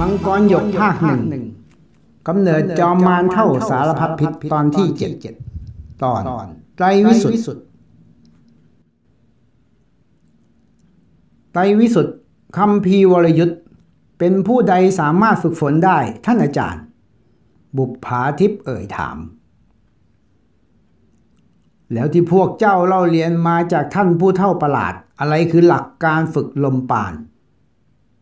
มังกรหยกภาคหนึ่งกำเนิดจอมมารเท่าสารพัดพิษตอนที่เจ็ดตอนไตรวิสุทธิ์ไตรวิสุทธิ์คำพีวรยุทธ์เป็นผู้ใดสามารถฝึกฝนได้ท่านอาจารย์ บุปผาทิพย์เอ่ยถาม แล้วที่พวกเจ้าเล่าเรียนมาจากท่านผู้เท่าประหลาด อะไรคือหลักการฝึกลมปาน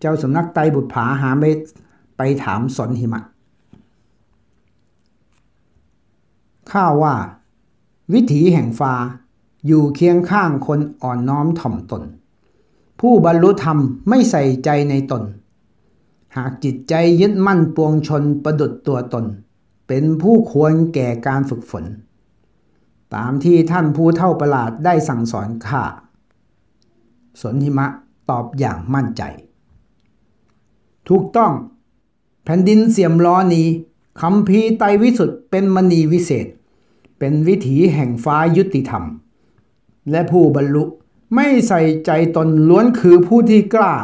เจ้าสำนักไตบุตรผาหาไปไปถามสนหิมะ ข้าว่า วิถีแห่งฟ้าอยู่เคียงข้างคนอ่อนน้อมถ่อมตน ผู้บรรลุธรรมไม่ใส่ใจในตน หากจิตใจยึดมั่นปวงชนประดุดตัวตน เป็นผู้ควรแก่การฝึกฝน ตามที่ท่านผู้เท่าประหลาดได้สั่งสอนข้าสนหิมะตอบอย่างมั่นใจ ถูกต้อง แผ่นดินเสียมล้อนี้คำพีไตวิสุทธ์เป็นมณีวิเศษ เป็นวิถีแห่งฟ้ายุติธรรม และผู้บรรลุไม่ใส่ใจตนล้วนคือผู้ที่กล้า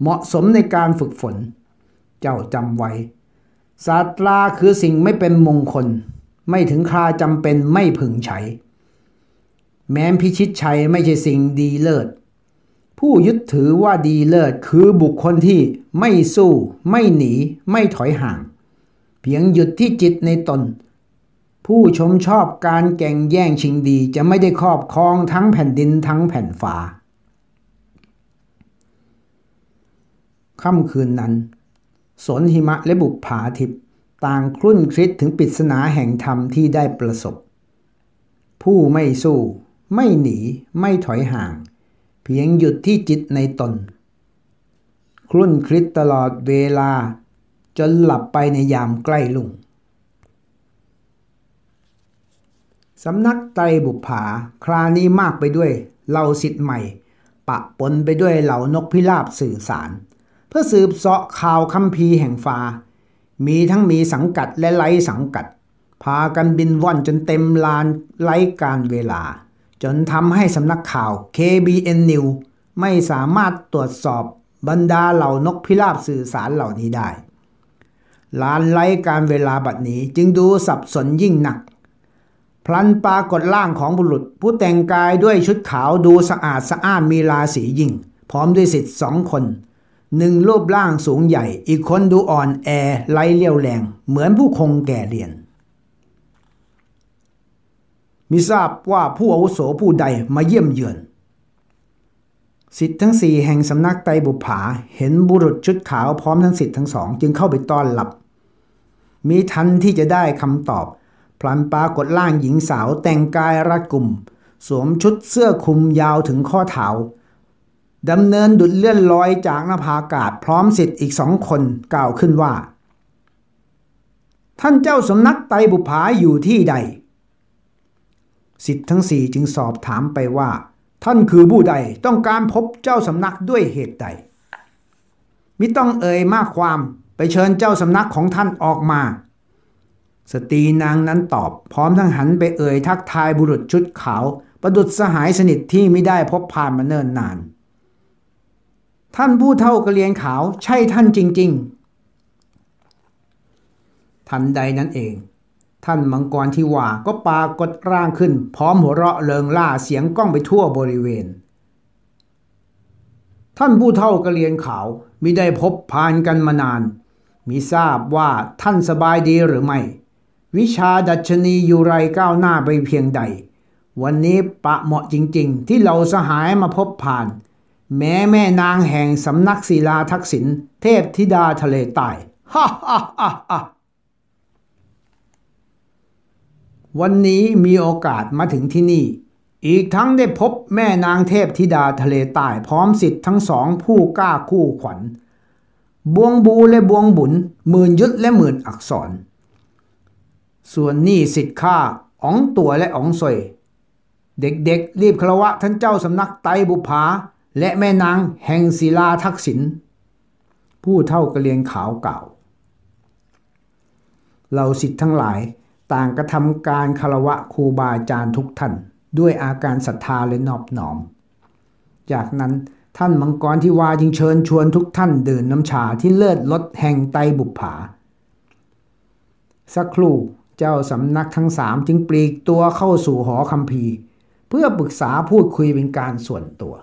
เหมาะสมในการฝึกฝน เจ้าจำไว้ศาสตราคือสิ่งไม่เป็นมงคล ไม่ถึงคราจำเป็นไม่พึงใช้ แม้พิชิตชัยไม่ใช่สิ่งดีเลิศ ผู้ยึดถือว่าดีเลิศคือบุคคลที่ไม่สู้ ไม่หนี ไม่ถอยห่าง เพียงหยุดที่จิตในตน ผู้ชมชอบการแก่งแย่งชิงดีจะไม่ได้ครอบครองทั้งแผ่นดินทั้งแผ่นฟ้าค่ำคืนนั้น สนหิมะและบุปผาทิพต่างครุ่นคิดถึงปริศนาแห่งธรรมที่ได้ประสบ ผู้ไม่สู้ ไม่หนี ไม่ถอยห่าง เพียงหยุดที่จิตในตนครุ่นคิดตลอดเวลา จนหลับไปในยามใกล้ลุ่งสำนักไตรบุปผาครานี้มากไปด้วยเหล่าสิทธิ์ใหม่ ปะปนไปด้วยเหล่านกพิราบสื่อสาร เพื่อสืบเสาะข่าวคัมภีร์แห่งฟ้า มีทั้งมีสังกัดและไร้สังกัด พากันบินว่อนจนเต็มลานไร้การเวลา จนทำให้สำนักข่าว KBN News ไม่สามารถตรวจสอบบรรดาเหล่านกพิราบสื่อสารเหล่านี้ได้ลานไร้การเวลาบัดนี้จึงดูสับสนยิ่งหนัก พลันปรากฏร่างของบุรุษ ผู้แต่งกายด้วยชุดขาวดูสะอาดสะอ้านมีราศียิ่ง พร้อมด้วยสิทธิ์สองคนหนึ่งรูปร่างสูงใหญ่ อีกคนดูอ่อนแอไร้เลี้ยวแรง เหมือนผู้คงแก่เรียน มิทราบว่าผู้อาวุโสผู้ใดมาเยี่ยมเยือนสิทธิ์ทั้งสี่แห่งสำนักไตบุผาเห็นบุรุษชุดขาวพร้อมทั้งสิทธิ์ทั้งสอง จึงเข้าไปต้อนรับมีทันที่จะได้คำตอบ พลันปรากฏร่างหญิงสาวแต่งกายรัดกุม สวมชุดเสื้อคลุมยาวถึงข้อเท้าดำเนินดุดเลื่อนลอยจากนภาอากาศพร้อมสิทธิ์อีกสองคนกล่าวขึ้นว่า ท่านเจ้าสำนักไตบุผาอยู่ที่ใด สิทธิ์ทั้งสี่จึงสอบถามไปว่า ท่านคือผู้ใดต้องการพบเจ้าสำนักด้วยเหตุใดมิต้องเอ่ยมากความไปเชิญเจ้าสำนักของท่านออกมา สตรีนางนั้นตอบพร้อมทั้งหันไปเอ่ยทักทายบุรุษชุดขาว ประดุษสหายสนิทที่ไม่ได้พบผ่านมาเนิ่นนาน ท่านผู้เท่ากระเรียนขาวใช่ท่านจริง ๆ ทันใดนั้นเอง ท่านมังกรที่ว่าก็ปากฏร่างขึ้น พร้อมหัวเราะเลิงล่าเสียงก้องไปทั่วบริเวณ ท่านผู้เท่ากะเรียนขาวมิได้พบผ่านกันมานาน มิทราบว่าท่านสบายดีหรือไม่ วิชาดัชนีอยู่ไรก้าวหน้าไปเพียงใด วันนี้ปะเหมาะจริงๆ ที่เราสหายมาพบผ่าน แม้แม่นางแห่งสำนักศิลาทักษิณเทพธิดาทะเลใต้ฮ่าฮ่าฮ่าฮ่า วันนี้มีโอกาสมาถึงที่นี่ อีกทั้งได้พบแม่นางเทพธิดาทะเลใต้พร้อมสิทธิ์ทั้งสองผู้กล้าคู่ขวัญ บวงบูและบวงบุญหมื่นยุทธและหมื่นอักษร ส่วนนี่สิทธิ์ข้าอ๋องตัวและอ๋องสวยเด็กๆ รีบคารวะท่านเจ้าสำนักไตบุภาและแม่นางแห่งศิลาทักษิณผู้เท่ากระเลียงขาวเก่าเราสิทธิ์ทั้งหลาย ต่างกระทำการคารวะครูบาอาจารย์ทุกท่าน ด้วยอาการศรัทธาและนอบน้อม จากนั้นท่านมังกรที่วาจึงเชิญชวนทุกท่านดื่มน้ำชาที่เลิศลดแห่งไตบุปผา สักครู่เจ้าสำนักทั้งสามจึงปลีกตัวเข้าสู่หอคัมภีร์เพื่อปรึกษาพูดคุยเป็นการส่วนตัว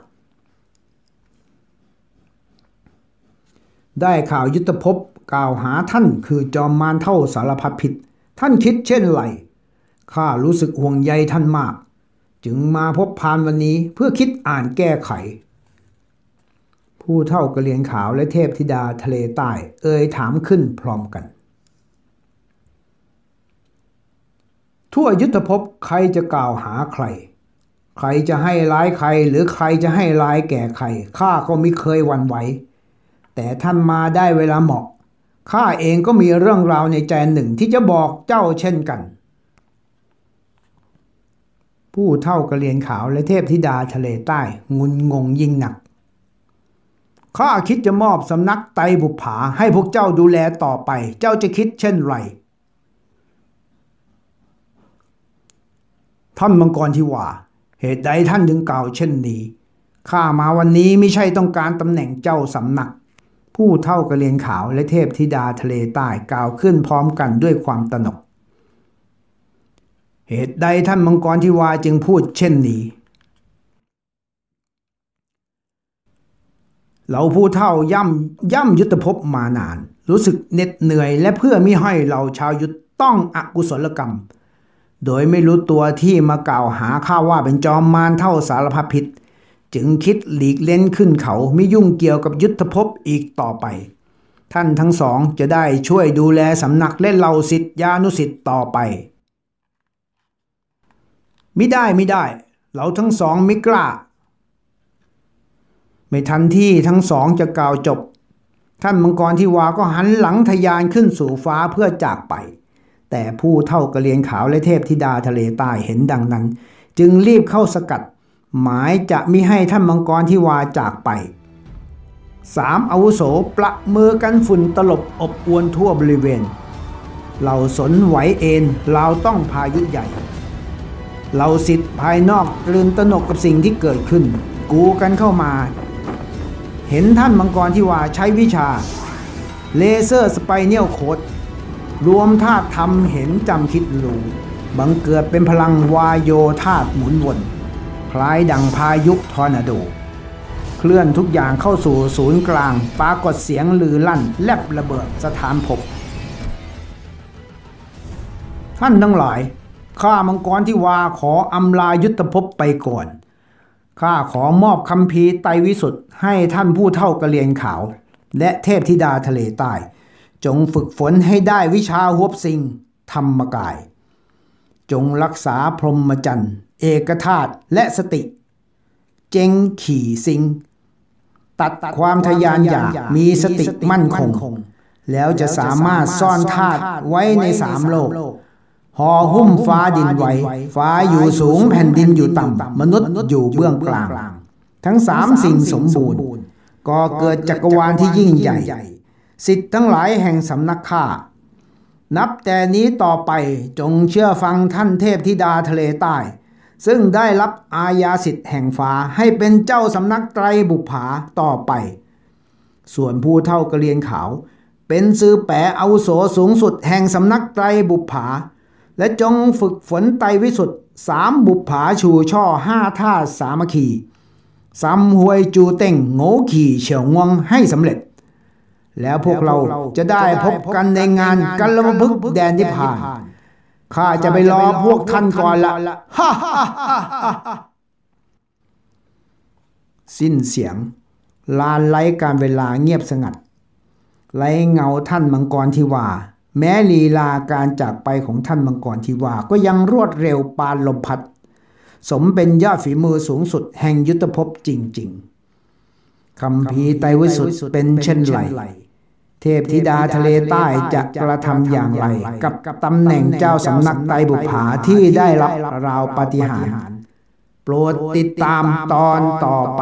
ได้ข่าวยุทธภพกล่าวหาท่านคือจอมมารเท่าสารพัดผิด ท่านคิดเช่นไรข้ารู้สึกห่วงใยท่านมาก จึงมาพบพานวันนี้เพื่อคิดอ่านแก้ไข ผู้เท่ากระเลียนขาวและเทพธิดาทะเลใต้ เอ่ยถามขึ้นพร้อมกัน ทั่วยุทธภพใครจะกล่าวหาใคร ใครจะให้ร้ายใครหรือใครจะให้ร้ายแก่ใครข้าก็ไม่เคยหวั่นไหวแต่ท่านมาได้เวลาเหมาะ ข้าเองก็มีเรื่องราวในใจหนึ่งที่จะบอกเจ้าเช่นกัน ผู้เท่ากระเรียนขาวและเทพธิดาทะเลใต้งุนงงยิ่งหนัก ข้าคิดจะมอบสำนักไตบุผาให้พวกเจ้าดูแลต่อไป เจ้าจะคิดเช่นไร ท่านมังกรทิว่าเหตุใดท่านถึงกล่าวเช่นนี้ ข้ามาวันนี้ไม่ใช่ต้องการตำแหน่งเจ้าสำนัก ผู้เท่ากระเรียนขาวและเทพธิดาทะเลใต้กล่าวขึ้นพร้อมกันด้วยความตนก เหตุใดท่านมังกรทิวาจึงพูดเช่นนี้ เราผู้เท่าย่ำย่ำยุทธภพมานาน รู้สึกเหน็ดเหนื่อย และเพื่อมิให้เราชาวยุทธต้องอกุศลกรรม โดยไม่รู้ตัวที่มากล่าวหาข้าว่าเป็นจอมมารเท่าสารพัดพิษ จึงคิดหลีกเล่นขึ้นเขาไม่ยุ่งเกี่ยวกับยุทธภพอีกต่อไป ท่านทั้งสองจะได้ช่วยดูแลสำนักและเหล่าสิทธิานุสิทธิ์ต่อไปไม่ได้ไม่ได้ เราทั้งสองไม่กล้า ไม่ทันที่ทั้งสองจะกล่าวจบ ท่านมังกรที่วาก็หันหลังทยานขึ้นสู่ฟ้าเพื่อจากไป แต่ผู้เท่ากระเรียนขาวและเทพธิดาทะเลใต้เห็นดังนั้น จึงรีบเข้าสกัด หมายจะมิให้ท่านมังกรที่วาจากไปสามอาวุโสประมือกันฝุ่นตลบอบอวนทั่วบริเวณเหล่าสนไหวเอ็นเราต้องพายุใหญ่เหล่าสิทธิ์ภายนอกตื่นตนกกับสิ่งที่เกิดขึ้น กูกันเข้ามา เห็นท่านมังกรที่ว่าใช้วิชา laser spinal cord รวมธาตุทำเห็นจำคิดรู้บังเกิดเป็นพลังวายโยธาตุหมุนวน คล้ายดังพายุทอร์นาโด เคลื่อนทุกอย่างเข้าสู่ศูนย์กลางปรากฏเสียงลือลั่น แลบระเบิดสะท้านภพท่านทั้งหลาย ข้ามังกรที่วาขออำลายุทธภพไปก่อน ข้าขอมอบคำพีไตวิสุทธ์ให้ท่านผู้เท่ากระเรียนขาว และเทพธิดาทะเลใต้ จงฝึกฝนให้ได้วิชาหวบสิงธรรมกาย จงรักษาพรหมจรรย์ เอกธาตุและสติ เจงขี่สิง ตัดความทยานอยากมีสติมั่นคง แล้วจะสามารถซ่อนธาตุไว้ในสามโลกห่อหุ้มฟ้าดินไว้ ฟ้าอยู่สูงแผ่นดินอยู่ต่ำ มนุษย์อยู่เบื้องกลาง ทั้งสามสิ่งสมบูรณ์ ก็เกิดจักรวาลที่ยิ่งใหญ่ สิทธิ์ทั้งหลายแห่งสำนักข้านับแต่นี้ต่อไปจงเชื่อฟังท่านเทพธิดาทะเลใต้ ซึ่งได้รับอาญาสิทธิ์แห่งฟ้าให้เป็นเจ้าสำนักไตรบุภาต่อไป ส่วนผู้เท่ากระเรียนขาว เป็นซื้อแปะอาวุโสสูงสุดแห่งสำนักไตรบุภาและจงฝึกฝนไตรวิสุทธ์สามบุภาชูช่อห้าท่าสามัคคีซัมหวยจูเต็งโง่ขี่เฉียวงวงให้สำเร็จ แล้วพวกเราจะได้พบกันในงานกัลมพึกแดนนิพพาน ข้าจะไปรอพวกท่านก่อนละฮ่าฮ่าฮ่าฮ่าสิ้นเสียง ลานไร้การเวลาเงียบสงัด ไร้เงาท่านมังกรทิวา แม้ลีลาการจากไปของท่านมังกรทิวา ก็ยังรวดเร็วปานลมพัด สมเป็นยอดฝีมือสูงสุดแห่งยุทธภพจริง ๆคำพีร์ไตรวิสุทธ์เป็นเช่นไร เทพธิดาทะเลใต้จะกระทำอย่างไร กับตำแหน่งเจ้าสำนักไตบุภาที่ได้รับราวปฏิหาร โปรดติดตามตอนต่อไป